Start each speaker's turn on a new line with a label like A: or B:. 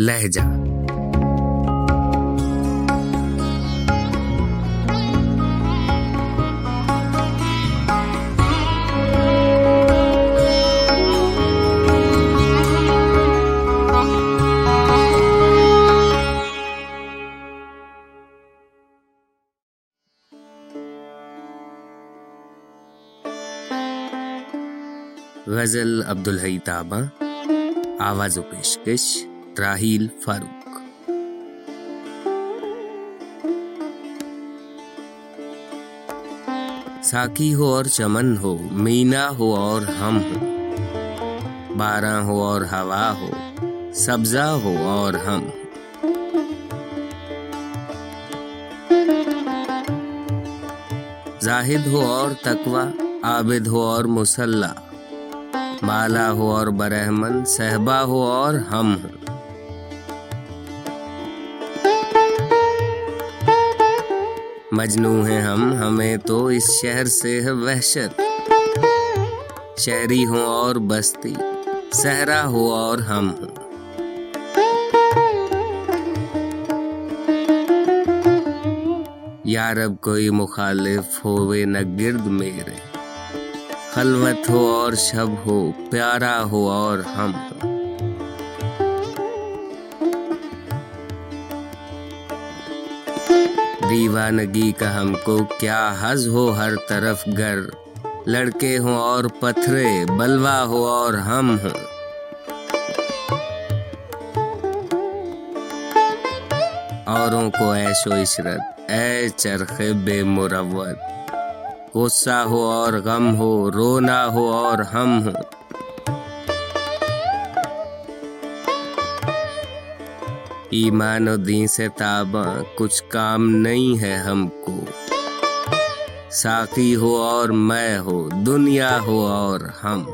A: لہجہ۔ غزل عبدالحی تابہ آواز و پیشکش۔ راہیل فاروق ساکی ہو اور چمن ہو مینا ہو اور ہم ہو بارہ ہو اور ہوا ہو سبزہ ہو اور ہم زاہد ہو اور تقوی، عابد ہو اور مسلح مالا ہو اور برہمن صحبا ہو اور ہم ہوں مجنو ہیں ہم، ہمیں تو اس شہر سے ہے وحشت۔ شہری ہوں اور بستی، صحرا ہو اور ہم ہوں۔ یارب کوئی مخالف ہوئے نہ گرد میرے۔ خلوت ہو اور شب ہو، پیارا ہو اور ہم ہو دیوانگی کا ہم کو کیا حز ہو ہر طرف گر۔ لڑکے ہوں اور پتھرے، بلوا ہو اور ہم ہوں۔ اوروں کو ایش و عشرت، اے چرخ بے مروت۔ غصہ ہو اور غم ہو، رونا ہو اور ہم ہوں۔ ایمان و دین سے تاباں، کچھ کام نہیں ہے ہم کو۔ ساقی ہو اور میں ہو، دنیا ہو اور ہم۔